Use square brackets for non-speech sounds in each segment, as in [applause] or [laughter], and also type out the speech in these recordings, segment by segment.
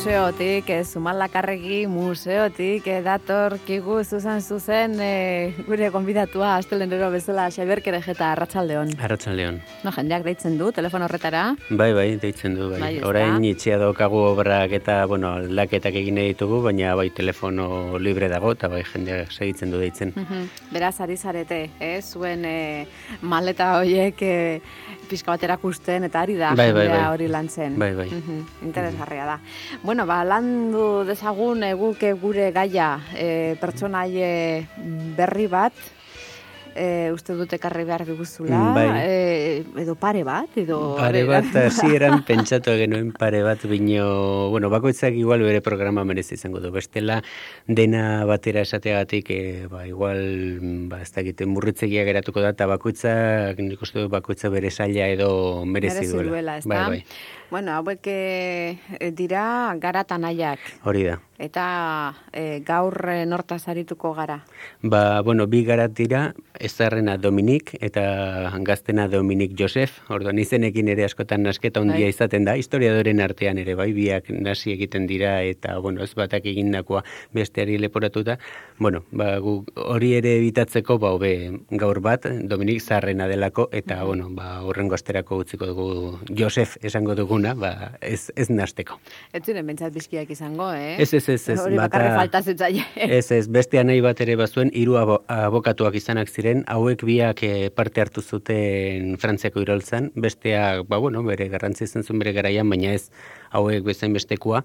Museotik, e, Zumalakarregi museotik, e, dator kigu zuzen zuzen e, gure konbidatua astelenero bezala Xabier Kerejeta Arratsaldeon. Arratsaldeon. No, jendeak deitzen du telefono horretara. Bai, bai, deitzen du, bai. bai Orain itxia daukagu obrak eta, bueno, laketak egin ditugu, baina bai telefono libre dago eta bai jendeak segitzen du deitzen. Beraz ari zarete, eh, zuen e, maleta hoiek e, pizka bat erakusten eta ari da bai, bai, bai. hori lantzen. Bai, bai. Interesgarria da. Bueno, ba, landu dezagun eguke gure gaia e, pertsonaie berri bat, e, uste dute karri behar diguzula, mm, bai. e, edo pare bat, edo... Pare bat, [laughs] hasi eran pentsatu genuen pare bat, bino, bueno, bakoitzak igual bere programa merezi izango du, bestela dena batera esateagatik, e, ba, igual, ba, ez da egiten murritzegia geratuko da, eta bakoitzak, nik uste du, bakoitza bere saia edo merezi, merezi duela. ez bai, bai. Bueno, hauek e, dira garatan aiak. Hori da. Eta e, gaur e, nortaz arituko gara? Ba, bueno, bi garat dira, ezarrena Dominik eta gaztena Dominik Josef. Orduan izenekin ere askotan nasketa ondia bai. izaten da. Historiadoren artean ere bai, biak nasi egiten dira eta, bueno, ez batak egindakoa besteari leporatuta. Bueno, ba, hori ere ebitatzeko, ba, hobe gaur bat, Dominik zarrena delako, eta, bueno, ba, horrengo asterako utziko dugu Josef esango dugu duguna, ba, ez, ez nasteko. Ez ziren bentsat bizkiak izango, eh? Ez, ez, ez. ez Hori bakarre falta zitzaile. [laughs] Ez, ez, beste nahi bat ere bazuen, hiru abokatuak izanak ziren, hauek biak eh, parte hartu zuten frantziako iroltzan, besteak, ba, bueno, bere garrantzi zen zuen bere garaian, baina ez hauek bezain bestekoa,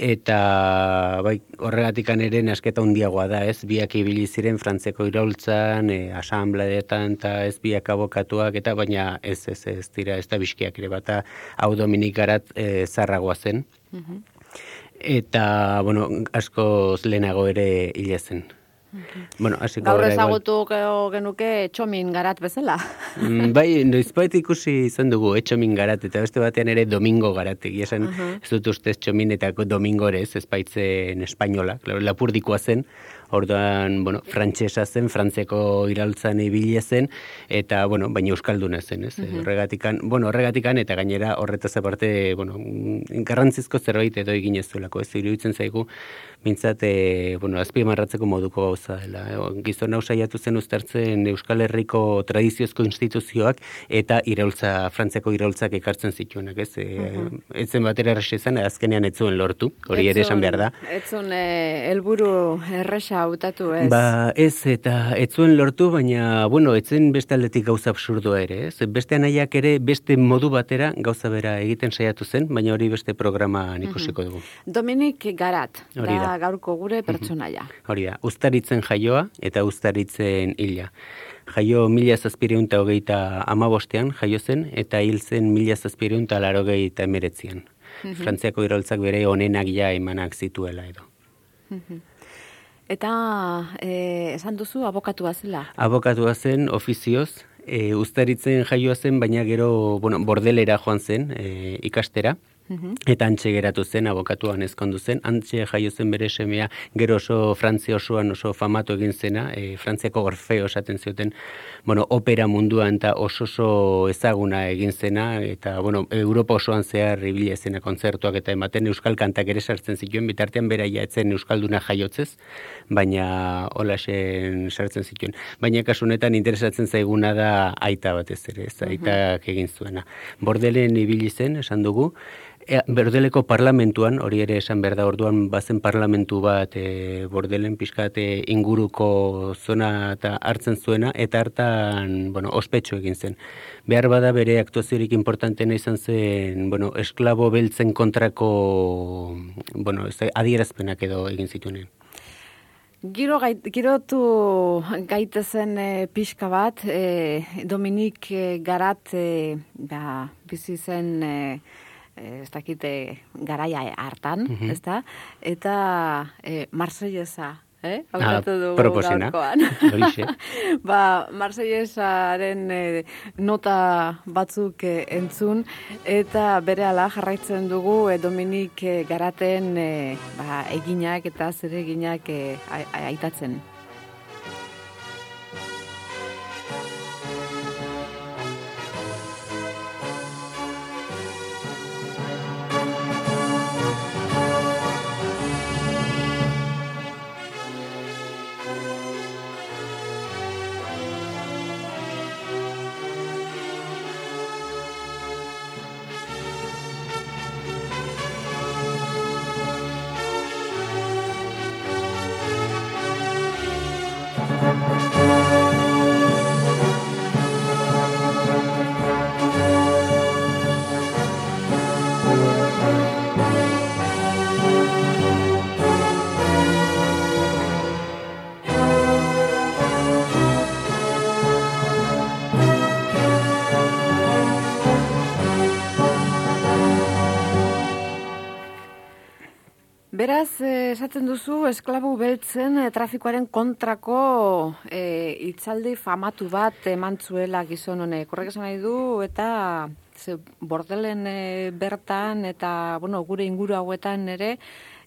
eta bai, horregatik ere nasketa handiagoa da, ez? Biak ibili ziren Frantzeko iraultzan, e, asambleetan eta ez biak abokatuak eta baina ez ez ez dira ez da biskiak ere bata hau Dominik Garat e, zarragoa zen. Mhm. Eta, bueno, asko lehenago ere hile zen. Bueno, Gaur ezagutu genuke txomin garat bezala. Mm, bai, noizbait ikusi izan dugu etxomin garat, eta beste batean ere domingo garat. Egia uh ez dut ustez txomin eta domingo ere ez, ez baitzen espainola. Lapurdikoa zen, orduan, bueno, frantsesa zen, frantzeko iraltzan ibili zen eta bueno, baina euskalduna zen, ez? Mm Horregatikan, bueno, horregatikan eta gainera horretaz aparte, bueno, garrantzizko zerbait edo egin ez duelako, ez iruditzen zaigu mintzat, e, bueno, azpimarratzeko moduko gauza dela. E, gizon hau saiatu zen uztartzen Euskal Herriko tradiziozko instituzioak eta iraultza, frantzeko iraultzak ekartzen zituenak, ez? E, uh Etzen batera erresa izan, azkenean ez zuen lortu, hori ere esan behar da. Ez zuen e, helburu hautatu, ez? Ba, ez, eta ez zuen lortu, baina, bueno, etzen beste aldetik gauza absurdua ere, ez? Beste anaiak ere beste modu batera gauza bera egiten saiatu zen, baina hori beste programa ikusiko dugu. Dominik Garat, hori da, gaurko gure pertsonaia. Hori da, ustaritzen jaioa eta ustaritzen hila. Jaio mila zazpireunta hogeita amabostean jaio zen, eta hil zen mila zazpireunta laro gehieta emeretzian. Frantziako iroltzak bere onenak ja emanak zituela edo. Eta e, esan duzu abokatua zela? Abokatua zen ofizioz, e, ustaritzen jaioa zen, baina gero bueno, bordelera joan zen e, ikastera. Mhm. Eta antxe geratu zen, abokatuan ezkondu zen, antxe jaio zen bere semea, gero oso Frantzia osoan oso famatu egin zena, e, Frantziako gorfeo esaten zioten, bueno, opera munduan eta oso oso ezaguna egin zena, eta, bueno, Europa osoan zehar ibile zena kontzertuak eta ematen. Euskal kantak ere sartzen zituen, bitartean beraia etzen Euskalduna jaiotzez, baina holasen sartzen zituen. Baina kasunetan interesatzen zaiguna da aita batez ere, ez, aitak egin zuena. Bordelen ibili zen, esan dugu, E, berdeleko parlamentuan, hori ere esan behar da orduan bazen parlamentu bat e, bordelen pixkate inguruko zona eta hartzen zuena, eta hartan, bueno, ospetsu egin zen. Behar bada bere aktuaziorik importantena izan zen, bueno, esklabo beltzen kontrako, bueno, adierazpenak edo egin zituenen. Giro gait, girotu gaitezen e, pixka bat, e, Dominik e, Garat e, ba, bizi zen... E, ez dakite garaia hartan, mm -hmm. Eta e, Marsellesa eh? Ah, dugu gaurkoan. [laughs] ba, Marsellesaren eh, nota batzuk eh, entzun, eta bere ala jarraitzen dugu eh, Dominik eh, Garaten eh, ba, eginak eta zere eginak eh, aitatzen. Esaten duzu esklabu beltzen e, trafikoaren kontrako e, itzaldi famatu bat emantzuela gizon honek. Horrek esan nahi du eta ze, bordelen e, bertan eta bueno, gure inguru hauetan ere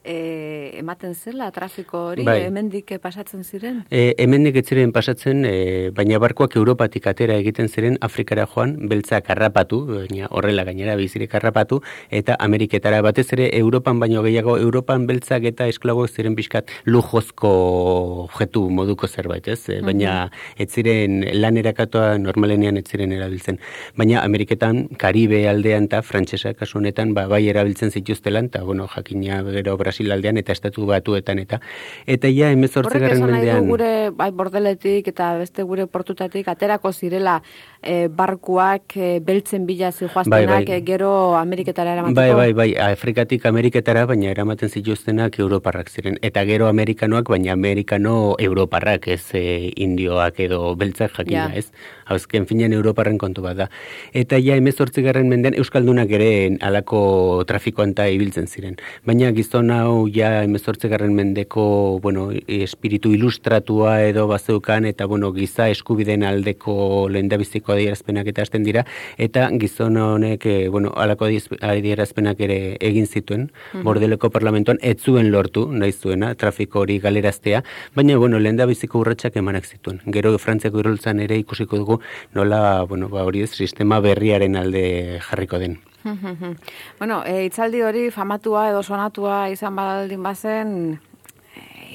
e, ematen zela trafiko hori bai. hemendik pasatzen ziren? E, hemendik ez ziren pasatzen, e, baina barkoak Europatik atera egiten ziren Afrikara joan beltzak harrapatu, baina horrela gainera bizirek harrapatu, eta Ameriketara batez ere Europan baino gehiago, Europan beltzak eta esklago ziren bizkat lujozko jetu moduko zerbait, ez? E, baina ez ziren lanerakatoa normalenean ez ziren erabiltzen. Baina Ameriketan, Karibe aldean eta Frantsesa kasu honetan, ba, bai erabiltzen zituztelan, eta bueno, jakina gero Brasilaldean eta estatu batuetan eta eta ja 18. mendean gure bai bordeletik eta beste gure portutatik aterako zirela e, barkuak e, beltzen bila zijoaztenak bai, bai. E, gero Ameriketara eramateko. Bai, bai, bai, Afrikatik Ameriketara, baina eramaten zituztenak Europarrak ziren. Eta gero Amerikanoak, baina Amerikano Europarrak, ez e, Indioak edo beltzak jakina, ez? Hauzken finean Europarren kontu bat da. Eta ja, emezortzi garren mendean, Euskaldunak ere alako trafikoan ibiltzen ziren. Baina gizon hau ja emezortzi garren mendeko, bueno, espiritu ilustratua edo bazeukan, eta bueno, giza eskubiden aldeko lehendabiziko adierazpenak eta hasten dira, eta gizon honek, e, bueno, alako adierazpenak ere egin zituen, mm bordeleko parlamentuan, ez zuen lortu, nahi zuena, trafiko hori galeraztea, baina, bueno, lehen da biziko urratxak emanak zituen. Gero, frantziako iroltzan ere ikusiko dugu, nola, bueno, ba, hori ez, sistema berriaren alde jarriko den. [laughs] bueno, e, itzaldi hori famatua edo sonatua izan baldin bazen,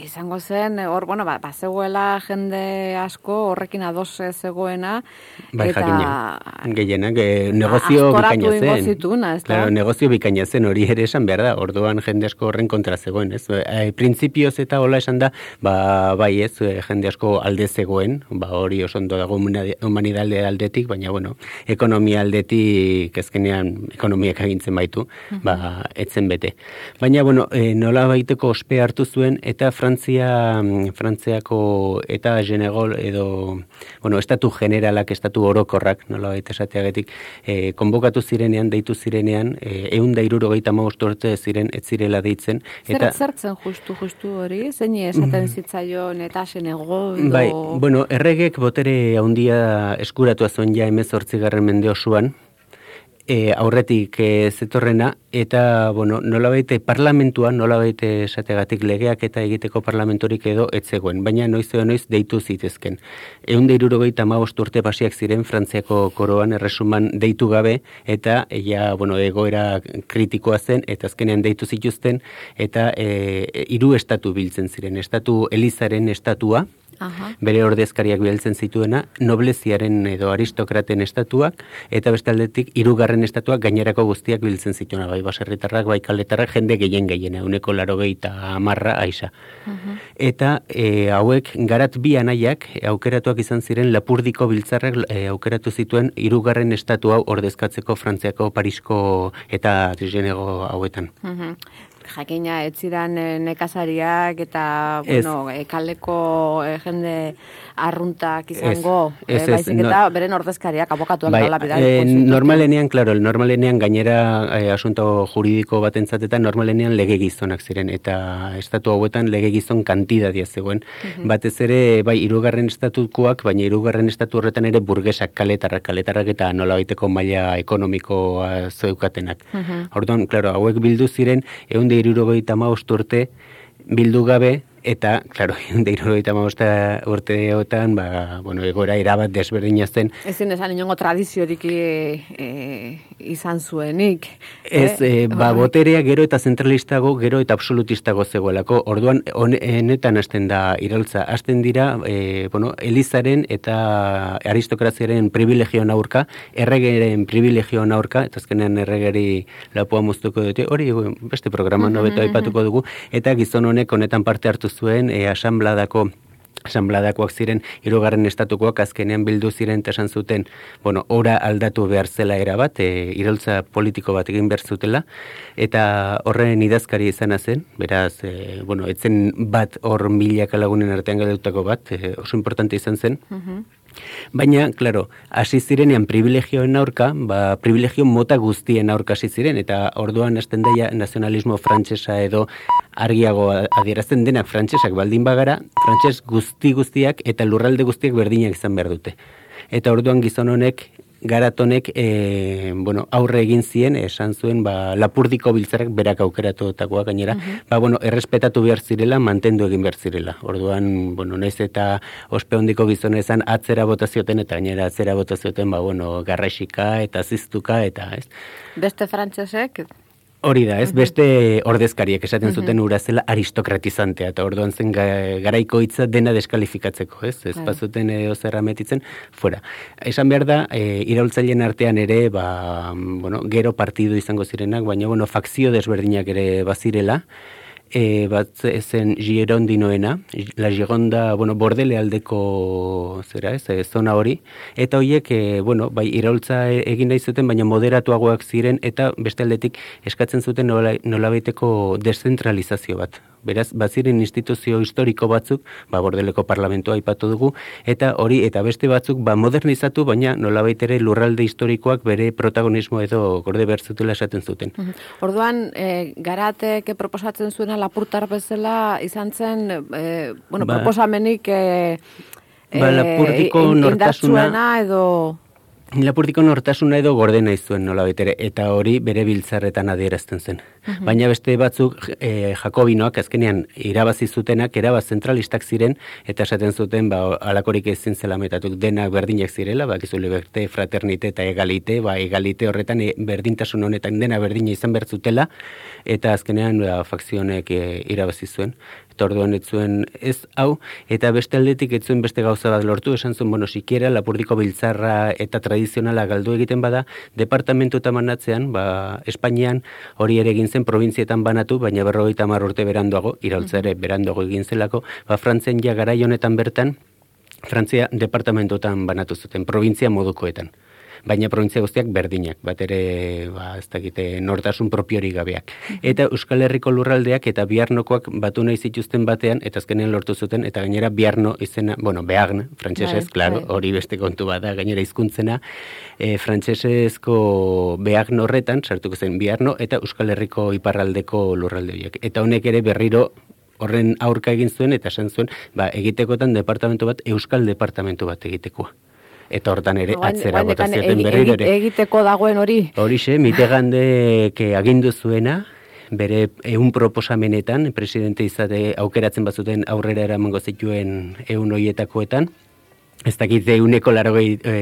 izango zen, hor, bueno, ba, ba zegoela jende asko horrekin ados zegoena. Bai, eta... jakina, gehienak, e, negozio bikaina zen. Zituna, ez claro, negozio bikaina zen, hori ere esan behar da, orduan jende asko horren kontra zegoen, ez? E, Printzipioz eta hola esan da, ba, bai ez, eh, jende asko alde zegoen, ba, hori oso ondo dago humanidalde aldetik, baina, bueno, ekonomia aldetik, ezkenean, ekonomiak agintzen baitu, ba, etzen bete. Baina, bueno, e, nola baiteko ospe hartu zuen, eta Frantzia, mm, Frantziako eta Genegol edo, bueno, estatu generalak, estatu orokorrak, nola baita esateagetik, e, konbokatu zirenean, deitu zirenean, e, eun da iruro gaita ziren, ez zirela deitzen. Eta, Zer zertzen justu, justu hori? Zein esaten mm. zitzaion eta Genegol? Bai, bueno, erregek botere handia eskuratu azuen ja emezortzigarren mende osoan, e, aurretik e, zetorrena, eta, bueno, nola baite parlamentuan, nola baite esategatik legeak eta egiteko parlamentorik edo etzegoen, baina noiz edo noiz deitu zitezken. Egun deiruro gehi urte pasiak ziren Frantziako koroan erresuman deitu gabe, eta, ja, bueno, egoera kritikoa zen, eta azkenean deitu zituzten, eta e, hiru estatu biltzen ziren, estatu Elizaren estatua, Aha. bere ordezkariak biheltzen zituena, nobleziaren edo aristokraten estatuak, eta bestaldetik hirugarren estatuak gainerako guztiak biltzen zituena, bai baserritarrak, bai kaletarrak, jende gehien gehien, uneko laro eta amarra aisa. Eta e, hauek, garat bi anaiak, aukeratuak izan ziren, lapurdiko biltzarrak e, aukeratu zituen hirugarren estatu hau ordezkatzeko Frantziako, Parisko eta Trigenego hauetan jakina etzidan eh, nekazariak eta ez. bueno, e, jende arruntak izango, ez, ez, e, baizik eta beren ordezkariak abokatuak bai, e, normalenean, klaro, normalenean gainera e, asunto juridiko bat entzatetan, normalenean lege gizonak ziren eta estatu hauetan lege gizon kantida zegoen. Mm -hmm. Batez ere, bai, irugarren estatukoak, baina irugarren estatu horretan ere burgesak kaletarrak, kaletarrak eta nola baiteko maila ekonomikoa zeukatenak. Mm -hmm. Orduan, klaro, hauek bildu ziren, eunde irurogeita maost urte bildu gabe eta, klaro, [laughs] deiru eta maosta urteotan, ba, bueno, egora erabat desberdina zen. Ezin esan inongo tradiziorik e, e, izan zuenik. Ez, eh? e, ba, boterea gero eta zentralistago, gero eta absolutistago zegoelako. Orduan, honetan hasten da iraltza. Hasten dira, e, bueno, Elizaren eta aristokraziaren privilegioan aurka, erregeren privilegioan aurka, eta azkenean erregeri lapua moztuko dute, hori beste programa nobeto aipatuko dugu, eta gizon honek honetan parte hartu zuen e, asanbladako asanbladakoak ziren hirugarren estatukoak azkenean bildu ziren eta esan zuten, bueno, ora aldatu behar zela era bat, e, iroltza politiko bat egin behar zutela, eta horren idazkari izan zen, beraz, e, bueno, etzen bat hor milaka lagunen artean galdutako bat, e, oso importante izan zen, mhm. Baina, claro, hasi zirenean privilegioen aurka, ba, privilegio mota guztien aurka hasi ziren, eta orduan hasten daia nazionalismo frantsesa edo argiago adierazten denak frantsesak baldin bagara, frantses guzti guztiak eta lurralde guztiak berdinak izan behar dute. Eta orduan gizon honek garatonek e, bueno, aurre egin zien, esan zuen ba, lapurdiko biltzerak berak aukeratu dagoa gainera, ba, bueno, errespetatu behar zirela, mantendu egin behar zirela. Orduan, bueno, naiz eta ospe hondiko gizone esan atzera botazioten eta gainera atzera botazioten, ba, bueno, garraxika eta ziztuka eta, ez? Beste frantsesek Hori da, ez? Beste ordezkariek esaten zuten ura zela aristokratizantea, eta orduan zen garaiko hitza dena deskalifikatzeko, ez? Ez bazuten edo zerra metitzen, fuera. Esan behar da, e, iraultzaileen artean ere, ba, bueno, gero partidu izango zirenak, baina, bueno, fakzio desberdinak ere bazirela, e, bat zen Girondinoena, la Gironda, bueno, bordele aldeko zera ez, e, zona hori, eta horiek, e, bueno, bai, iraultza egin nahi zuten, baina moderatuagoak ziren, eta beste aldetik eskatzen zuten nola, nola deszentralizazio bat beraz, baziren instituzio historiko batzuk, ba, bordeleko parlamentoa aipatu dugu, eta hori, eta beste batzuk, ba, modernizatu, baina nola ere lurralde historikoak bere protagonismo edo gorde berzutela esaten zuten. Orduan, e, garatek proposatzen zuena lapurtar bezala izan zen, e, bueno, ba, proposamenik e, ba, lapurtiko nortasuna edo... Lapurtiko nortasuna edo gordena izuen nola betere, eta hori bere biltzarretan adierazten zen. Mhm. Baina beste batzuk e, Jakobinoak azkenean irabazi zutenak, erabaz zentralistak ziren, eta esaten zuten, ba, alakorik ezin zela metatuk denak berdinak zirela, ba, liberte, fraternite eta egalite, ba, egalite horretan e, berdintasun honetan dena berdina izan bertzutela, eta azkenean ba, fakzionek e, irabazi zuen orduan ez ez hau, eta beste aldetik ez zuen beste gauza bat lortu, esan zuen, bueno, sikiera, lapurdiko biltzarra eta tradizionala galdu egiten bada, departamentu eta manatzean, ba, Espainian hori ere egin zen provinzietan banatu, baina berrogeita mar urte beranduago, iraultza ere beranduago egin zelako, ba, Frantzen ja garai honetan bertan, Frantzia departamentotan banatu zuten, provintzia modukoetan baina provintzia guztiak berdinak, bat ere, ba, ez dakite, nortasun propiori gabeak. Eta Euskal Herriko lurraldeak eta biarnokoak batu nahi zituzten batean, eta azkenean lortu zuten, eta gainera biarno izena, bueno, beagna, frantsesez, bai, klaro, bai. hori beste kontu bada, gainera hizkuntzena, e, frantsesezko beagno horretan, sartuko zen biarno, eta Euskal Herriko iparraldeko lurralde horiek. Eta honek ere berriro horren aurka egin zuen eta esan zuen, ba, egitekotan departamentu bat, euskal departamentu bat egitekoa eta hortan ere atzera botazioten berriro ere. Egiteko dagoen hori? Horixe, mitegande ke agindu zuena, bere eun proposamenetan, presidente izate aukeratzen bazuten aurrera eramango zituen eun hoietakoetan, Ez dakit euneko larogei e,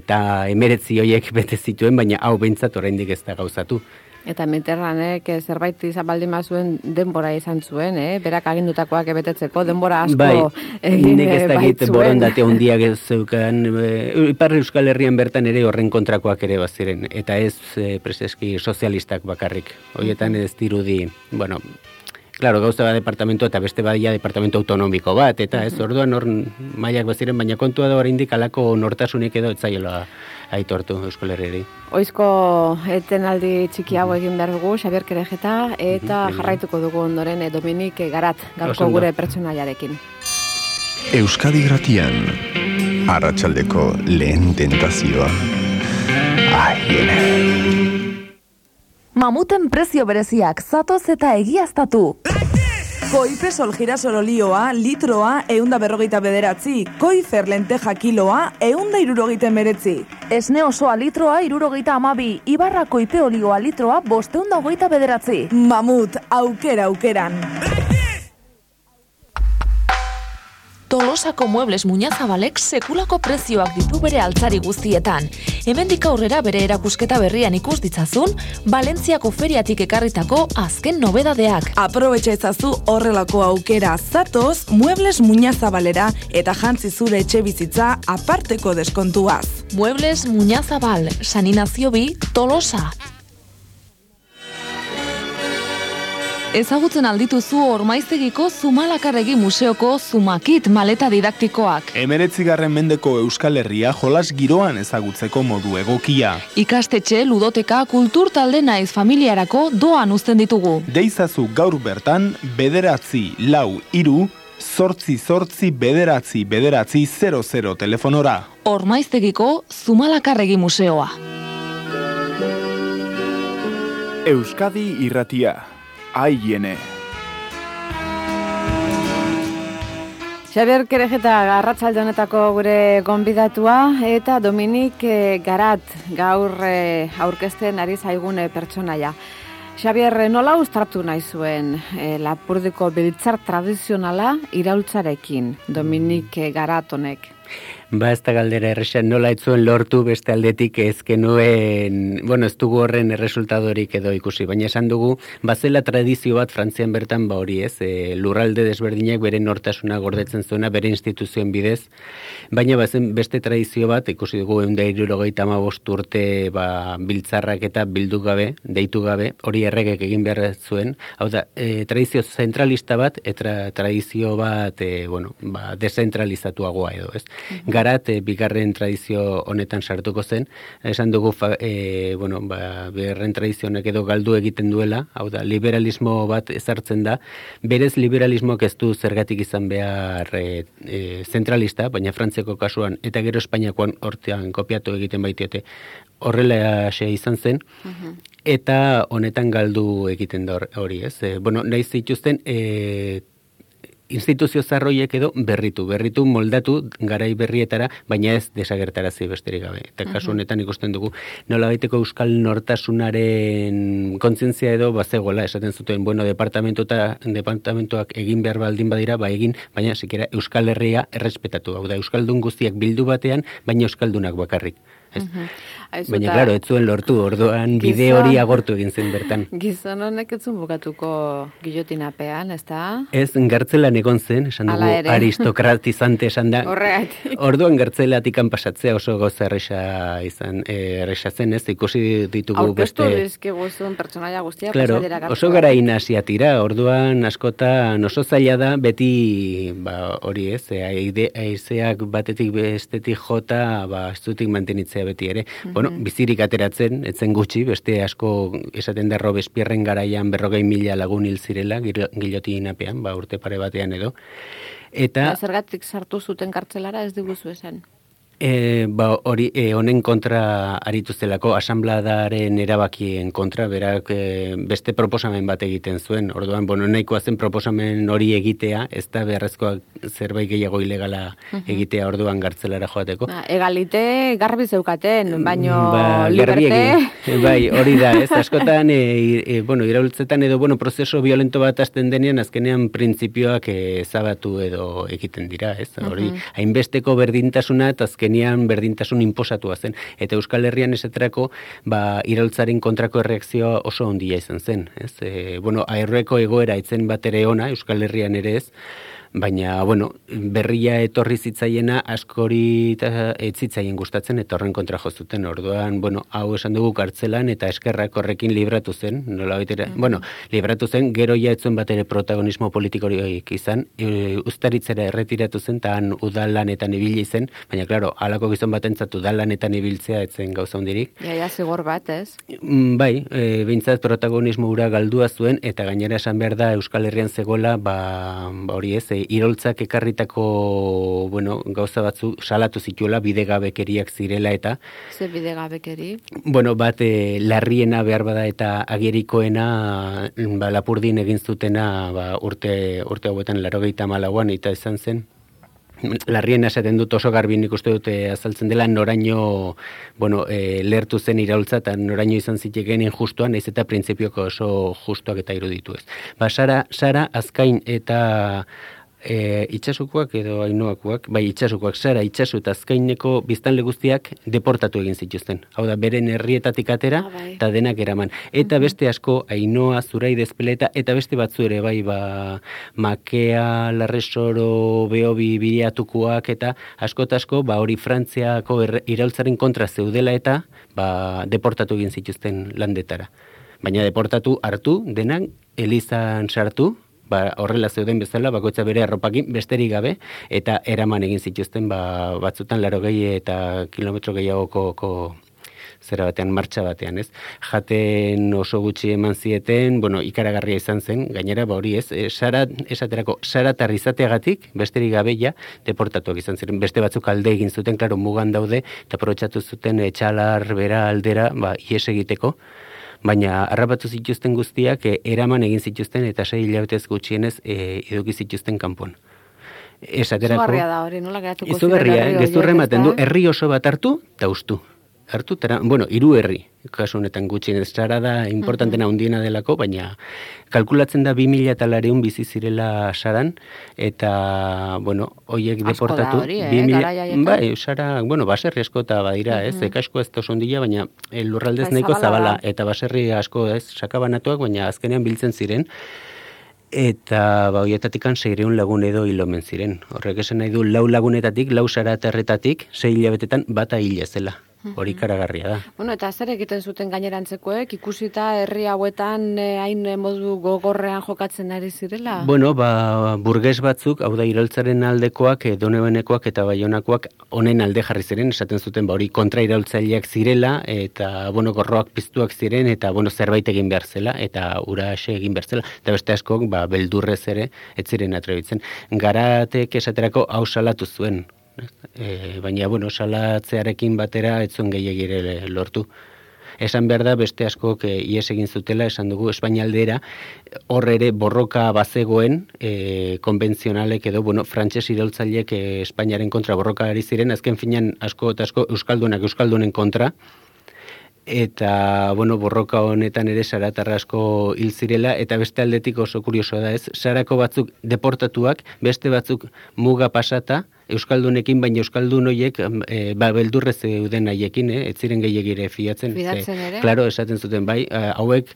eta emeretzi hoiek bete zituen, baina hau behintzat oraindik ez da gauzatu. Eta Mitterrandek eh, zerbait izan baldin zuen denbora izan zuen, eh? berak agindutakoak ebetetzeko denbora asko bai, egin nik ez [laughs] eh, dakit borondate handiak ez zeukan, e, Ipar Euskal Herrian bertan ere horren kontrakoak ere baziren, eta ez e, preseski sozialistak bakarrik. Horietan ez dirudi, bueno, Claro, gauza bat departamento eta beste badia departamento autonomiko bat, eta ez, orduan hor mailak baziren, baina kontua da hori alako nortasunik edo etzaiola aitortu Euskal Herriari. Oizko etenaldi txiki hau egin behar dugu, Xabier Kerejeta, eta jarraituko dugu ondoren e, Dominik Garat, gaurko gure pertsonaiarekin. Euskadi gratian, arratsaldeko lehen tentazioa. Ai, Mamuten prezio bereziak zatoz eta egiaztatu. Koipe girasol olioa, litroa, eunda berrogeita bederatzi. Koifer lenteja kiloa, eunda irurogeita meretzi. Esne osoa litroa, irurogeita amabi. Ibarra koipe olioa litroa, bosteunda hogeita bederatzi. Mamut, aukera aukeran. Tolosako muebles muñazabalek sekulako prezioak ditu bere altzari guztietan. Hemendik aurrera bere erakusketa berrian ikus ditzazun, Valentziako feriatik ekarritako azken nobedadeak. Aprobetxa ezazu horrelako aukera zatoz, muebles muñazabalera eta jantzi zure etxe bizitza aparteko deskontuaz. Muebles muñazabal, saninazio bi, tolosa. Ezagutzen aldituzu ormaiztegiko Zumalakarregi Museoko Zumakit maleta didaktikoak. Emeretzigarren mendeko Euskal Herria jolas giroan ezagutzeko modu egokia. Ikastetxe, ludoteka, kultur talde naiz familiarako doan uzten ditugu. Deizazu gaur bertan, bederatzi, lau, iru, sortzi, sortzi, bederatzi, bederatzi, 00 telefonora. Ormaiztegiko Zumalakarregi Museoa. Euskadi irratia aiene. Xabier Kerejeta garratxalde honetako gure gonbidatua eta Dominik eh, Garat gaur eh, aurkezten ari zaigune pertsonaia. Xabier, nola ustartu nahi zuen e, lapurdiko biltzar tradizionala iraultzarekin, Dominik Garat honek? Ba, ez da galdera errexan nola etzuen lortu beste aldetik ezkenuen, bueno, ez dugu horren erresultadorik edo ikusi, baina esan dugu, bazela tradizio bat Frantzian bertan ba hori ez, e, lurralde desberdinak bere nortasuna gordetzen zuena bere instituzioen bidez, baina bazen beste tradizio bat, ikusi dugu egun da irurogeita urte ba, biltzarrak eta bildu gabe, deitu gabe, hori erregek egin behar zuen, hau da, e, tradizio zentralista bat, eta tradizio bat, e, bueno, ba, dezentralizatuagoa edo, ez? Garat e, bigarren tradizio honetan sartuko zen. Esan dugu e, bueno, ba, bigarren tradizionek edo galdu egiten duela, hau da, liberalismo bat ezartzen da, berez liberalismoak ez du zergatik izan behar e, zentralista, baina frantzeko kasuan, eta gero Espainiakoan hortean kopiatu egiten baitiote, horrela xe izan zen, eta honetan galdu egiten da hori, ez? E, bueno, nahi zituzten, e, instituzio zarroiek edo berritu, berritu moldatu garai berrietara, baina ez desagertarazi besterik gabe. Eta kasu honetan ikusten dugu, nola baiteko euskal nortasunaren kontzientzia edo bazegoela, esaten zuten, bueno, departamento eta departamentoak egin behar baldin badira, ba egin, baina sikera euskal herria errespetatu. Hau da, euskaldun guztiak bildu batean, baina euskaldunak bakarrik. Baina, klaro, ez zuen lortu, orduan bide hori agortu egin zen bertan. [laughs] Gizon honek ez zuen bukatuko gilotinapean, ez da? Ez, gartzelan egon zen, esan dugu [laughs] aristokratizante esan da. Horregatik. Orduan gartzelatik pasatzea oso goza erresa izan, eh, erresa zen, ez, ikusi ditugu beste... Aurkeztu dizkigu zuen pertsonaia guztia, claro, oso gara inasia tira, orduan askotan oso zaila da, beti, ba, hori ez, aizeak batetik bestetik jota, ba, estutik mantenitzea beti ere. Bueno, bizirik ateratzen, etzen gutxi, beste asko esaten da Robespierren garaian berrogei mila lagun hil zirela, gilotin ba, urte pare batean edo. Eta... Ba, zergatik sartu zuten kartzelara ez diguzu esan? E, ba, hori, e, honen kontra aritu zelako, asambladaren erabakien kontra, berak e, beste proposamen bat egiten zuen. Orduan, bueno, nahikoa zen proposamen hori egitea, ez da beharrezkoa zerbait gehiago ilegala egitea orduan gartzelara joateko. Ba, egalite, garbi zeukaten, baino ba, liberte... E, bai, hori da, ez askotan, e, e, bueno, iraultzetan edo, bueno, prozeso violento bat azten denean, azkenean printzipioak ezabatu edo egiten dira, ez? Hori, hainbesteko berdintasuna, eta azkenean berdintasun inposatua zen. Eta Euskal Herrian esaterako, ba, iraltzaren kontrako erreakzioa oso ondia izan zen. Ez? E, bueno, aerreko egoera itzen bat ere ona, Euskal Herrian ere ez, baina, bueno, berria etorri zitzaiena askori eta etzitzaien gustatzen eta horren kontra jozuten. Orduan, bueno, hau esan dugu kartzelan eta eskerrak horrekin libratu zen, nola baitera, mm bueno, libratu zen, gero ja etzuen bat ere protagonismo politikorioik izan, e, ustaritzera erretiratu zen, eta han udalanetan ibili zen, baina, klaro, alako gizon bat entzatu udalanetan ibiltzea etzen gauza hondirik. Ja, ja, zigor bat, ez? Mm, bai, e, bintzat protagonismo ura galdua zuen, eta gainera esan behar da Euskal Herrian zegoela, ba, ba hori ez, e, iroltzak ekarritako bueno, gauza batzu salatu zituela bidegabekeriak zirela eta ze bidegabekeri bueno bat e, larriena behar bada eta agerikoena ba lapurdin egin zutena ba, urte urte hauetan 84an eta izan zen larriena esaten dut oso garbi nik uste dute azaltzen dela noraino bueno, e, lertu zen iraultza eta noraino izan zitekeen injustuan naiz eta printzipioko oso justuak eta iruditu ez. Ba, Sara, Sara azkain eta e, itxasukoak edo ainoakoak, bai itxasukoak, zara itxasu eta azkaineko biztanle guztiak deportatu egin zituzten. Hau da, beren herrietatik atera ah, bai. eta denak eraman. Eta beste asko, ainoa, zurai dezpeleta, eta beste batzu ere, bai, ba, makea, larresoro, behobi, biriatukoak, eta asko asko, ba, hori frantziako iraultzaren kontra zeudela eta, ba, deportatu egin zituzten landetara. Baina deportatu hartu, denak, elizan sartu, ba, horrela zeuden bezala, bakoitza bere arropakin besterik gabe, eta eraman egin zituzten ba, batzutan laro gehi eta kilometro gehiagoko ko, zera batean, martxa batean, ez? Jaten oso gutxi eman zieten, bueno, ikaragarria izan zen, gainera, ba hori ez, e, sara, esaterako, sara tarrizateagatik, besterik gabe ja, deportatuak izan ziren, beste batzuk alde egin zuten, klaro, mugan daude, eta aprobetsatu zuten etxalar, bera, aldera, ba, ies egiteko, baina harrapatu zituzten guztiak e, eraman egin zituzten eta sei hilabetez gutxienez e, eduki zituzten kanpon. Esaterako, Zugarria da hori, nola geratuko Izugarria, gezurre ematen du, herri oso bat hartu, eta ustu hartu, tera, bueno, iru herri, kasu honetan gutxi, ez da importantena undiena delako, baina kalkulatzen da 2000 eta lareun bizi zirela saran, eta, bueno, hoiek deportatu. Hori, eh, bai, sara, bueno, baserri asko eta badira, ez, uh -huh. ez toz ondila, baina lurraldez bai, nahiko zabala, eta baserri asko, ez, sakabanatuak, baina azkenean biltzen ziren, eta ba hoietatik kan lagun edo hilomen ziren. Horrek esan nahi du lau lagunetatik, lau sara terretatik, 6 hilabetetan bata hile zela hori karagarria da. Bueno, eta zer egiten zuten gainerantzekoek, ikusita herri hauetan eh, hain modu gogorrean jokatzen ari zirela? Bueno, ba, burges batzuk, hau da iraltzaren aldekoak, e, donebenekoak eta baionakoak honen alde jarri ziren, esaten zuten, ba, hori kontra iraltzaileak zirela, eta, bueno, gorroak piztuak ziren, eta, bueno, zerbait egin behar zela, eta ura egin behar zela, eta beste askok, ba, beldurrez ere, ez ziren atrebitzen. Garatek esaterako hau salatu zuen, E, baina, bueno, salatzearekin batera etzun gehiagire lortu. Esan behar da, beste asko e, ies egin zutela, esan dugu, Espainialdera, hor ere borroka bazegoen, e, konbentzionalek edo, bueno, frantses iroltzaileek e, Espainiaren kontra borroka ari ziren, azken finan asko eta asko Euskaldunak Euskaldunen kontra, eta bueno, borroka honetan ere saratarra asko hil zirela eta beste aldetik oso kuriosoa da, ez? Sarako batzuk deportatuak, beste batzuk muga pasata euskaldunekin baina euskaldun hoiek e, ba beldurre zeuden haiekin, eh, ez ziren gehiegire fiatzen. Ere. Claro, esaten zuten bai, hauek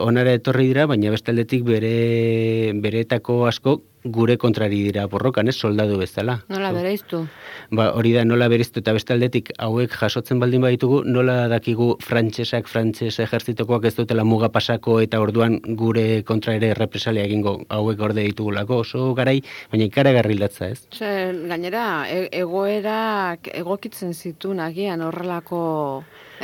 onara etorri dira, baina beste aldetik bere beretako asko gure kontrari dira borrokan, ez soldadu bezala. Nola bereiztu? Ba, hori da nola bereiztu eta beste aldetik hauek jasotzen baldin baditugu, nola dakigu frantsesak, frantses ejertzitokoak ez dutela muga pasako eta orduan gure kontra ere represalia egingo hauek orde ditugulako oso garai, baina ikaragarri latza, ez? gainera, e egoerak egokitzen zitun agian horrelako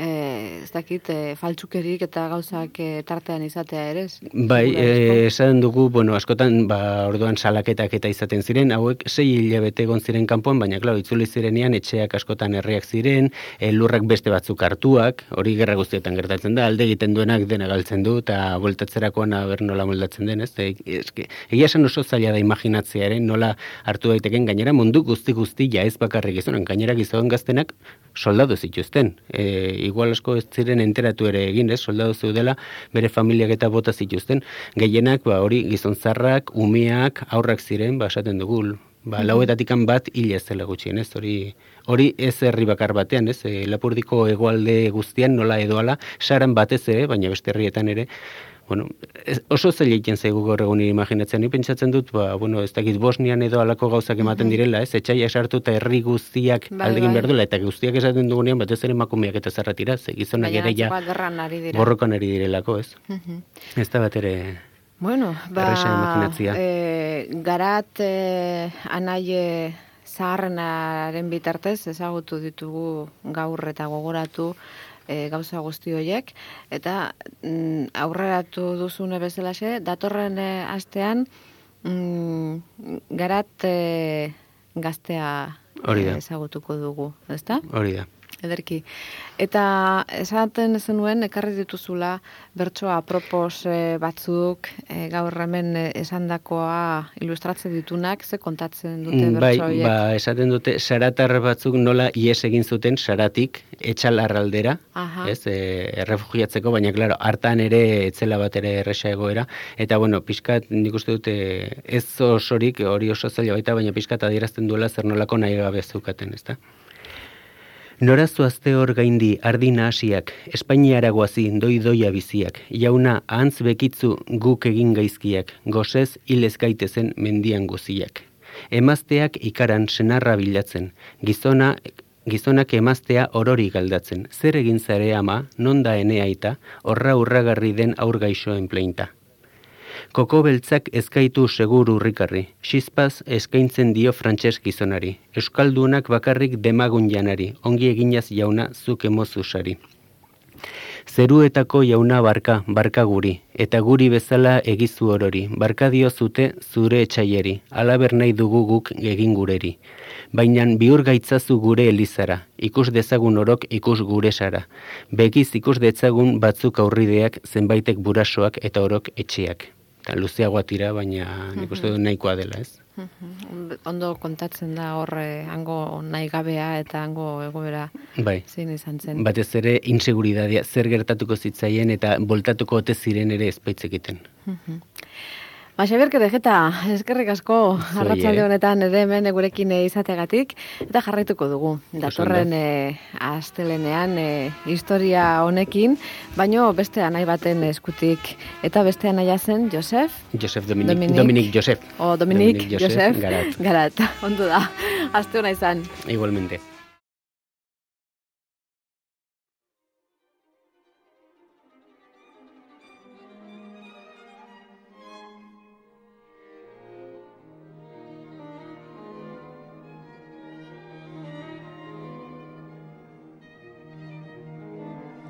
eh, ez dakit, e, faltsukerik eta gauzak e, tartean izatea ere. Bai, e, esan dugu, bueno, askotan, ba, orduan salaketak eta izaten ziren, hauek sei hilabete egon ziren kanpoan, baina, klar, itzuli zirenean, etxeak askotan herriak ziren, e, lurrak beste batzuk hartuak, hori gerra guztietan gertatzen da, alde egiten duenak dena galtzen du, eta voltatzerakoan aber nola moldatzen den, ez? Eske, egia esan oso zaila da imaginatzearen, nola hartu daiteken gainera mundu guzti guzti ja ez bakarrik izunen, gainera gizon gaztenak soldadu zituzten. E, igual asko ez ziren enteratu ere egin, ez, soldadu zeudela bere familiak eta bota zituzten. Gehienak, ba, hori gizontzarrak, umeak, aurrak ziren, ba, esaten dugu, ba, lauetatikan bat hil ez zela gutxien, ez, hori, hori ez herri bakar batean, ez, e, lapurdiko egoalde guztian nola edoala, saran batez ere, baina beste herrietan ere, bueno, oso zaila egiten zaigu gaur egun imaginatzen, ni pentsatzen dut, ba, bueno, ez dakit Bosnian edo alako gauzak ematen direla, ez, etxaia esartu eta herri guztiak bai, aldegin bai. berdula, eta guztiak esaten dugunean, bat ez ere emakumeak eta zerratira, ze gizonak ere ja borrokan ari direlako, ez? Ez da bat ere... Bueno, ba, e, garat e, anaie zaharrenaren bitartez ezagutu ditugu gaur eta gogoratu e, gauza guzti horiek eta mm, aurreratu duzune bezalaxe datorren e, astean mm, garat e, gaztea ezagutuko dugu, ezta? Hori da ederki. Eta esaten zenuen ekarri dituzula bertsoa apropos e, batzuk e, gaur hemen e, esandakoa ilustratze ditunak ze kontatzen dute mm, bertso Bai, ba, esaten dute saratar batzuk nola ies egin zuten saratik etxalarraldera, ez, e, errefugiatzeko, baina claro, hartan ere etzela bat ere erresa egoera eta bueno, pixkat nik uste dute ez osorik hori oso zaila baita, baina pixkat adierazten duela zer nolako nahi gabe zukaten, ezta? Norazu azte hor gaindi ardi nahasiak, Espainiara guazi doi doia biziak, jauna ahantz bekitzu guk egin gaizkiak, gozez hilez gaitezen mendian guziak. Emazteak ikaran senarra bilatzen, gizona, gizonak emaztea orori galdatzen, zer egin zare ama, non da eneaita, horra urragarri den aur gaixoen pleinta. Koko beltzak ezkaitu segur urrikarri, xizpaz eskaintzen dio frantses gizonari, euskaldunak bakarrik demagun janari, ongi eginaz jauna zuk emozusari. Zeruetako jauna barka, barka guri, eta guri bezala egizu orori, barka dio zute zure etxaieri, alaber nahi dugu guk egin gureri. Baina bihur gaitzazu gure elizara, ikus dezagun orok ikus gure sara. Begiz ikus dezagun batzuk aurrideak, zenbaitek burasoak eta orok etxeak eta luzeagoa tira, baina nik uste dut nahikoa dela, ez? Ondo kontatzen da horre hango nahi gabea eta hango egoera bai. zein izan zen. Batez ere inseguridadia zer gertatuko zitzaien eta voltatuko ote ziren ere ezpaitzekiten. Ba, Xabier Kedejeta, eskerrik asko arratsalde honetan ere hemen gurekin izategatik eta jarraituko dugu. Datorren e, astelenean e, historia honekin, baino beste anai baten eskutik eta beste anaia zen Josef? Josef Dominik, Dominik, Josef. O Dominik, Josef, Garat. Garat, [laughs] ondo da. Aste hona izan. Igualmente.